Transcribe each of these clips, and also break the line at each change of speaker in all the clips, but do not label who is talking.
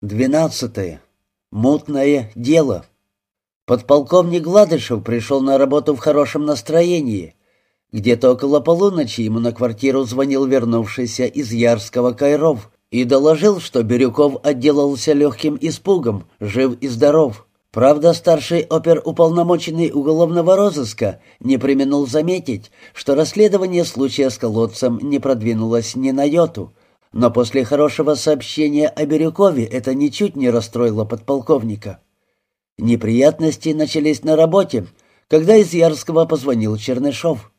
Двенадцатое. Мутное дело. Подполковник Гладышев пришел на работу в хорошем настроении. Где-то около полуночи ему на квартиру звонил вернувшийся из Ярского Кайров и доложил, что Бирюков отделался легким испугом, жив и здоров. Правда, старший оперуполномоченный уголовного розыска не применил заметить, что расследование случая с колодцем не продвинулось ни на йоту, но после хорошего сообщения о Бирюкове это ничуть не расстроило подполковника. Неприятности начались на работе, когда из Ярского позвонил Чернышов.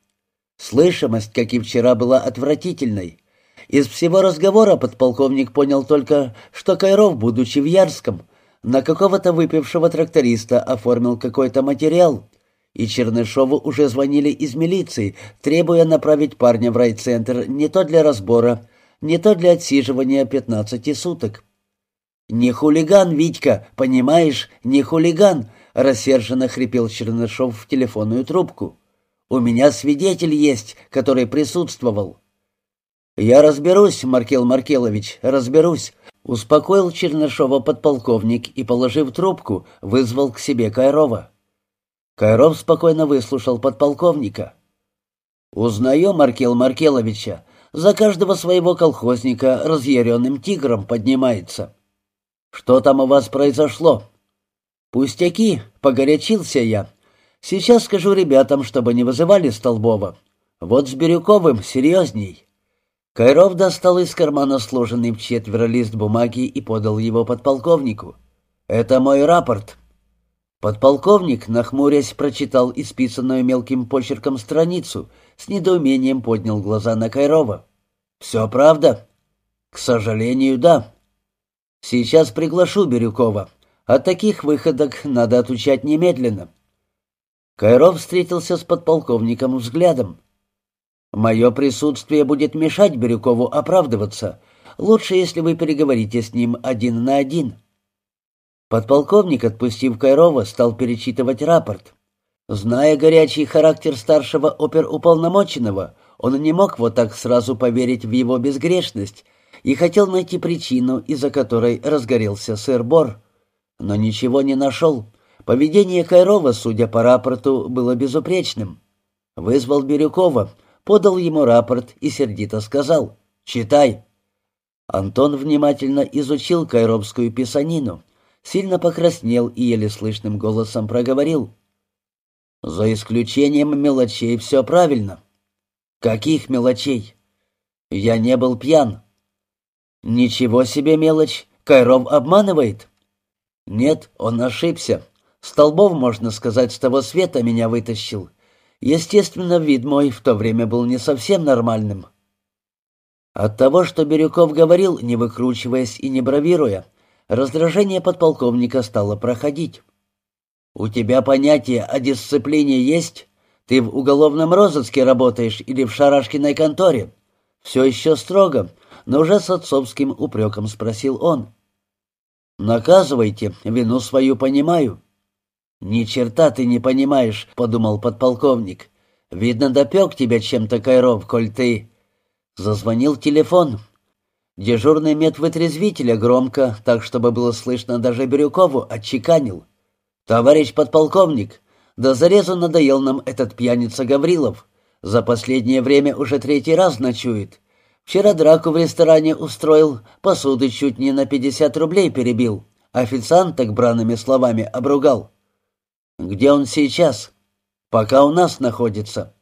Слышимость, как и вчера, была отвратительной. Из всего разговора подполковник понял только, что Кайров, будучи в Ярском, на какого-то выпившего тракториста оформил какой-то материал, и Чернышову уже звонили из милиции, требуя направить парня в райцентр не то для разбора, не то для отсиживания пятнадцати суток. «Не хулиган, Витька, понимаешь, не хулиган!» — рассерженно хрипел Чернышов в телефонную трубку. «У меня свидетель есть, который присутствовал». «Я разберусь, Маркел Маркелович, разберусь», — успокоил Чернышова подполковник и, положив трубку, вызвал к себе Кайрова. Кайров спокойно выслушал подполковника. «Узнаю Маркел Маркеловича, за каждого своего колхозника разъяренным тигром поднимается. Что там у вас произошло? Пустяки, погорячился я. Сейчас скажу ребятам, чтобы не вызывали Столбова. Вот с Бирюковым серьезней. Кайров достал из кармана сложенный в четверо лист бумаги и подал его подполковнику. «Это мой рапорт». Подполковник, нахмурясь, прочитал исписанную мелким почерком страницу, с недоумением поднял глаза на Кайрова. «Все правда?» «К сожалению, да». «Сейчас приглашу Бирюкова. От таких выходок надо отучать немедленно». Кайров встретился с подполковником взглядом. «Мое присутствие будет мешать Бирюкову оправдываться. Лучше, если вы переговорите с ним один на один». Подполковник, отпустив Кайрова, стал перечитывать рапорт. Зная горячий характер старшего оперуполномоченного, он не мог вот так сразу поверить в его безгрешность и хотел найти причину, из-за которой разгорелся сыр-бор. Но ничего не нашел. Поведение Кайрова, судя по рапорту, было безупречным. Вызвал Бирюкова, подал ему рапорт и сердито сказал «Читай». Антон внимательно изучил кайровскую писанину, сильно покраснел и еле слышным голосом проговорил. «За исключением мелочей все правильно». «Каких мелочей?» «Я не был пьян». «Ничего себе мелочь! Кайров обманывает?» «Нет, он ошибся. Столбов, можно сказать, с того света меня вытащил. Естественно, вид мой в то время был не совсем нормальным». От того, что Бирюков говорил, не выкручиваясь и не бравируя, раздражение подполковника стало проходить. «У тебя понятие о дисциплине есть?» Ты в уголовном розыске работаешь или в шарашкиной конторе?» «Все еще строго, но уже с отцовским упреком спросил он. «Наказывайте, вину свою понимаю». «Ни черта ты не понимаешь», — подумал подполковник. «Видно, допек тебя чем-то Кайров, коль ты...» Зазвонил телефон. Дежурный медвытрезвителя громко, так, чтобы было слышно даже Бирюкову, отчеканил. «Товарищ подполковник, до зарезу надоел нам этот пьяница Гаврилов. За последнее время уже третий раз ночует. Вчера драку в ресторане устроил, посуды чуть не на пятьдесят рублей перебил. Официант так бранными словами обругал. Где он сейчас? Пока у нас находится.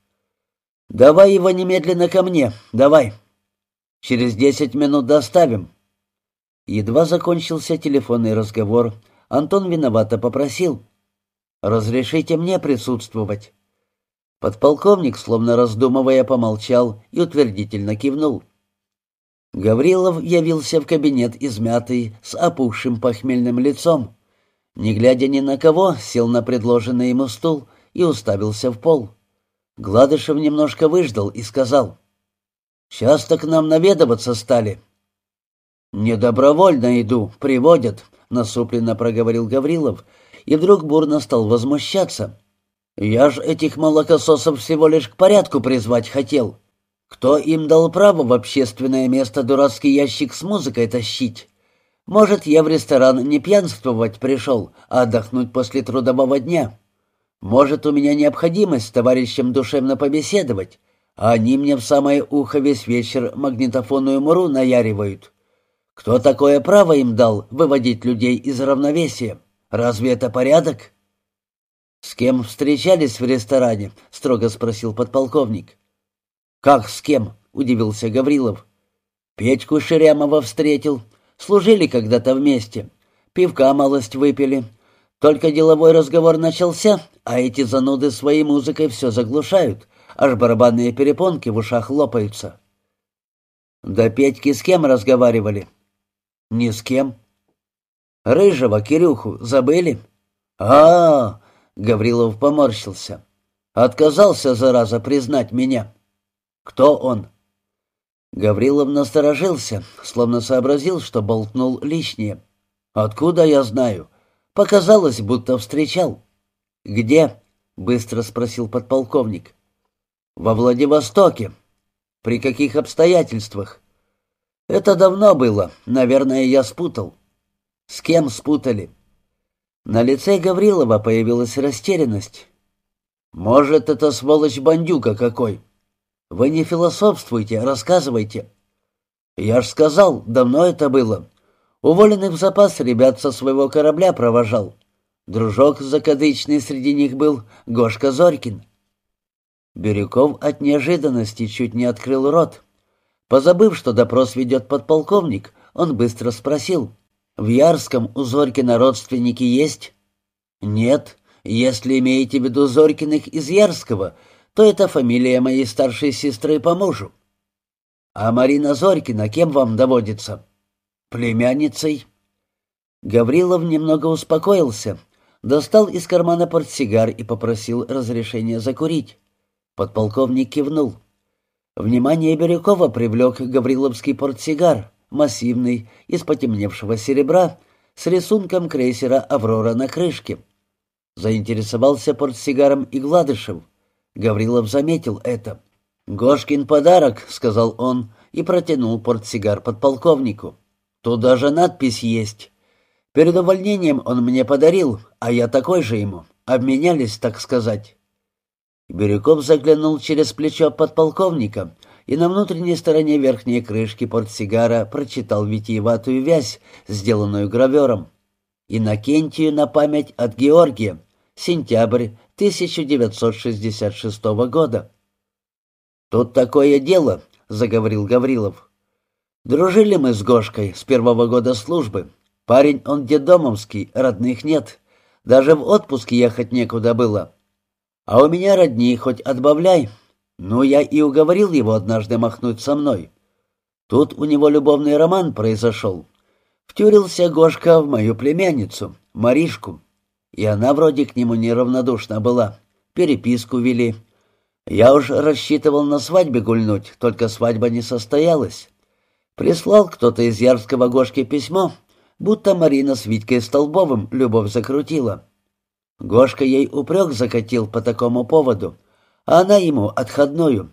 Давай его немедленно ко мне, давай. Через десять минут доставим. Едва закончился телефонный разговор, Антон виновато попросил. «Разрешите мне присутствовать?» Подполковник, словно раздумывая, помолчал и утвердительно кивнул. Гаврилов явился в кабинет измятый, с опухшим похмельным лицом. Не глядя ни на кого, сел на предложенный ему стул и уставился в пол. Гладышев немножко выждал и сказал, «Часто к нам наведываться стали». «Недобровольно иду, приводят», — насупленно проговорил Гаврилов, и вдруг бурно стал возмущаться. «Я ж этих молокососов всего лишь к порядку призвать хотел. Кто им дал право в общественное место дурацкий ящик с музыкой тащить? Может, я в ресторан не пьянствовать пришел, а отдохнуть после трудового дня. Может, у меня необходимость с товарищем душевно побеседовать, а они мне в самое ухо весь вечер магнитофонную муру наяривают. Кто такое право им дал выводить людей из равновесия? Разве это порядок?» «С кем встречались в ресторане?» — строго спросил подполковник. «Как с кем?» — удивился Гаврилов. «Петьку Ширямова встретил. Служили когда-то вместе. Пивка малость выпили. Только деловой разговор начался, а эти зануды своей музыкой все заглушают, аж барабанные перепонки в ушах лопаются». «Да Петьки с кем разговаривали?» «Ни с кем». «Рыжего, Кирюху, забыли?» «А-а-а!» Гаврилов поморщился. «Отказался, зараза, признать меня». «Кто он?» Гаврилов насторожился, словно сообразил, что болтнул лишнее. «Откуда я знаю? Показалось, будто встречал». «Где?» — быстро спросил подполковник. «Во Владивостоке». «При каких обстоятельствах?» «Это давно было. Наверное, я спутал». «С кем спутали?» На лице Гаврилова появилась растерянность. «Может, это сволочь бандюка какой?» «Вы не философствуйте, рассказывайте». «Я ж сказал, давно это было. Уволенный в запас ребят со своего корабля провожал. Дружок закадычный среди них был, Гошка Зорькин». Бирюков от неожиданности чуть не открыл рот. Позабыв, что допрос ведет подполковник, он быстро спросил — в Ярском у Зорькина родственники есть? Нет. Если имеете в виду Зорькиных из Ярского, то это фамилия моей старшей сестры по мужу. А Марина Зорькина кем вам доводится? Племянницей. Гаврилов немного успокоился, достал из кармана портсигар и попросил разрешения закурить. Подполковник кивнул. Внимание Бирюкова привлек Гавриловский портсигар массивный, из потемневшего серебра, с рисунком крейсера «Аврора» на крышке. Заинтересовался портсигаром и Гладышев. Гаврилов заметил это. «Гошкин подарок», — сказал он, и протянул портсигар подполковнику. «Тут даже надпись есть. Перед увольнением он мне подарил, а я такой же ему. Обменялись, так сказать». Бирюков заглянул через плечо подполковника — и на внутренней стороне верхней крышки портсигара прочитал витиеватую вязь, сделанную гравером. «Иннокентию на память от Георгия. Сентябрь 1966 года». «Тут такое дело», — заговорил Гаврилов. «Дружили мы с Гошкой с первого года службы. Парень он дедомовский, родных нет. Даже в отпуск ехать некуда было. А у меня родни хоть отбавляй, ну, я и уговорил его однажды махнуть со мной. Тут у него любовный роман произошел. Втюрился Гошка в мою племянницу, Маришку. И она вроде к нему неравнодушна была. Переписку вели. Я уж рассчитывал на свадьбе гульнуть, только свадьба не состоялась. Прислал кто-то из Ярского Гошки письмо, будто Марина с Витькой Столбовым любовь закрутила. Гошка ей упрек закатил по такому поводу — а она ему отходную.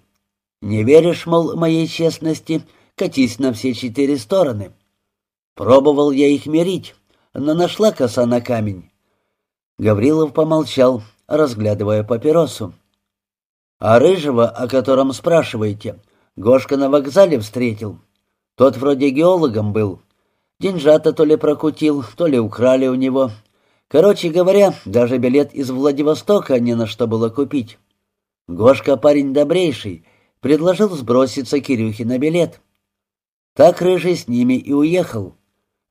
«Не веришь, мол, моей честности? Катись на все четыре стороны». Пробовал я их мирить, но нашла коса на камень. Гаврилов помолчал, разглядывая папиросу. «А Рыжего, о котором спрашиваете, Гошка на вокзале встретил. Тот вроде геологом был. Деньжата то ли прокутил, то ли украли у него. Короче говоря, даже билет из Владивостока не на что было купить. Гошка парень добрейший, предложил сброситься Кирюхе на билет. Так Рыжий с ними и уехал.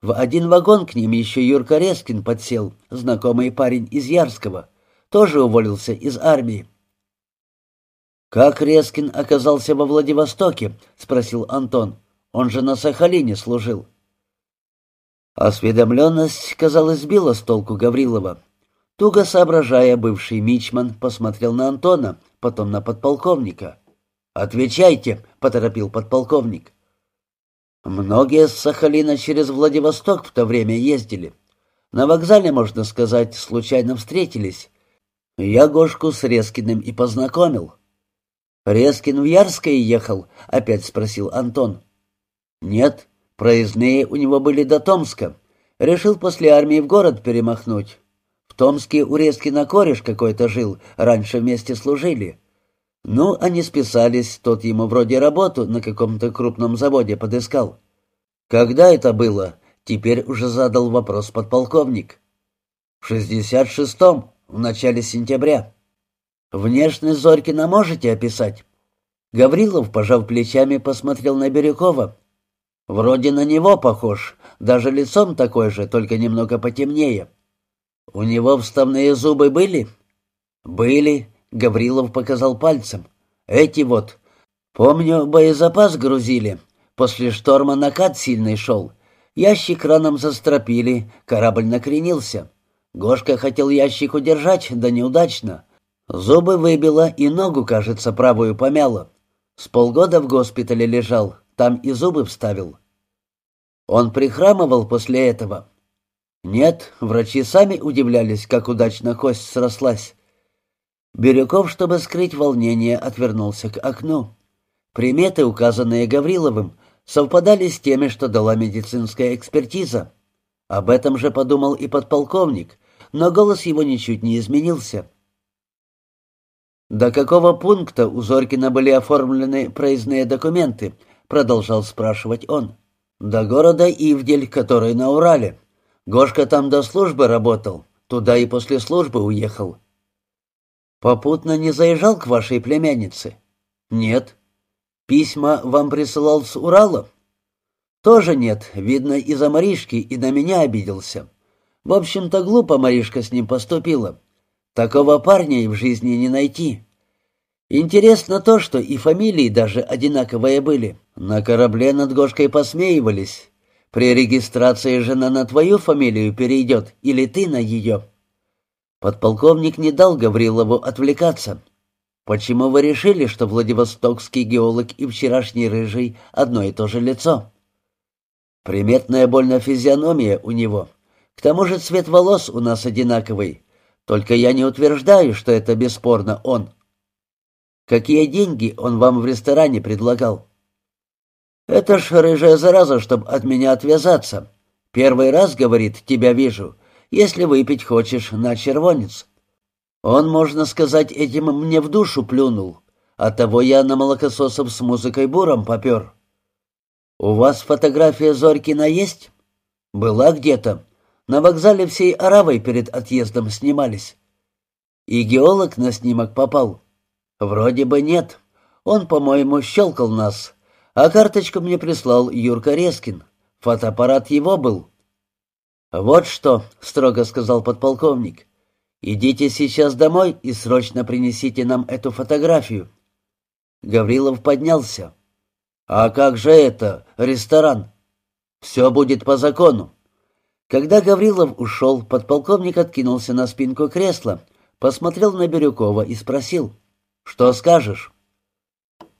В один вагон к ним еще Юрка Резкин подсел, знакомый парень из Ярского. Тоже уволился из армии. «Как Резкин оказался во Владивостоке?» — спросил Антон. «Он же на Сахалине служил». Осведомленность, казалось, сбила с толку Гаврилова. Туго соображая, бывший мичман посмотрел на Антона, потом на подполковника. «Отвечайте», — поторопил подполковник. Многие с Сахалина через Владивосток в то время ездили. На вокзале, можно сказать, случайно встретились. Я Гошку с Резкиным и познакомил. «Резкин в Ярское ехал?» — опять спросил Антон. «Нет, Проездные у него были до Томска. Решил после армии в город перемахнуть. В Томске у Резкина кореш какой-то жил, раньше вместе служили. Ну, они списались, тот ему вроде работу на каком-то крупном заводе подыскал. Когда это было? Теперь уже задал вопрос подполковник. В шестьдесят шестом, в начале сентября. Внешность Зорькина можете описать? Гаврилов, пожав плечами, посмотрел на Бирюкова. Вроде на него похож, даже лицом такой же, только немного потемнее. У него вставные зубы были? Были, Гаврилов показал пальцем. Эти вот. Помню, боезапас грузили. После шторма накат сильный шел. Ящик раном застропили, корабль накренился. Гошка хотел ящик удержать, да неудачно. Зубы выбило и ногу, кажется, правую помяло. С полгода в госпитале лежал, там и зубы вставил. Он прихрамывал после этого. Нет, врачи сами удивлялись, как удачно кость срослась. Бирюков, чтобы скрыть волнение, отвернулся к окну. Приметы, указанные Гавриловым, совпадали с теми, что дала медицинская экспертиза. Об этом же подумал и подполковник, но голос его ничуть не изменился. «До какого пункта у Зорькина были оформлены проездные документы?» — продолжал спрашивать он. «До города Ивдель, который на Урале. Гошка там до службы работал, туда и после службы уехал». «Попутно не заезжал к вашей племяннице?» «Нет». «Письма вам присылал с Урала?» «Тоже нет. Видно, из-за Маришки и на меня обиделся. В общем-то, глупо Маришка с ним поступила. Такого парня и в жизни не найти. Интересно то, что и фамилии даже одинаковые были. На корабле над Гошкой посмеивались. При регистрации жена на твою фамилию перейдет, или ты на ее. Подполковник не дал Гаврилову отвлекаться. Почему вы решили, что Владивостокский геолог и вчерашний рыжий одно и то же лицо? Приметная больная физиономия у него. К тому же цвет волос у нас одинаковый. Только я не утверждаю, что это бесспорно он. Какие деньги он вам в ресторане предлагал? Это ж рыжая зараза, чтоб от меня отвязаться. Первый раз, говорит, тебя вижу. Если выпить хочешь, на червонец. Он, можно сказать, этим мне в душу плюнул. Оттого я на молокососов с музыкой буром попер. У вас фотография Зорькина есть? Была где-то. На вокзале всей Аравой перед отъездом снимались. И геолог на снимок попал. Вроде бы нет. Он, по-моему, щелкал нас. А карточку мне прислал Юрка Резкин. Фотоаппарат его был. «Вот что», — строго сказал подполковник. «Идите сейчас домой и срочно принесите нам эту фотографию». Гаврилов поднялся. «А как же это, ресторан?» «Все будет по закону. Когда Гаврилов ушел, подполковник откинулся на спинку кресла, посмотрел на Бирюкова и спросил, «Что скажешь?»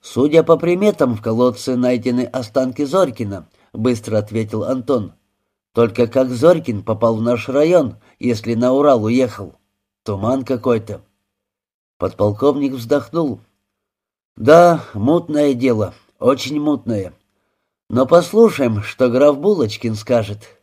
«Судя по приметам, в колодце найдены останки Зорькина», — быстро ответил Антон. «Только как Зорькин попал в наш район, если на Урал уехал? Туман какой-то». Подполковник вздохнул. «Да, мутное дело, очень мутное. Но послушаем, что граф Булочкин скажет».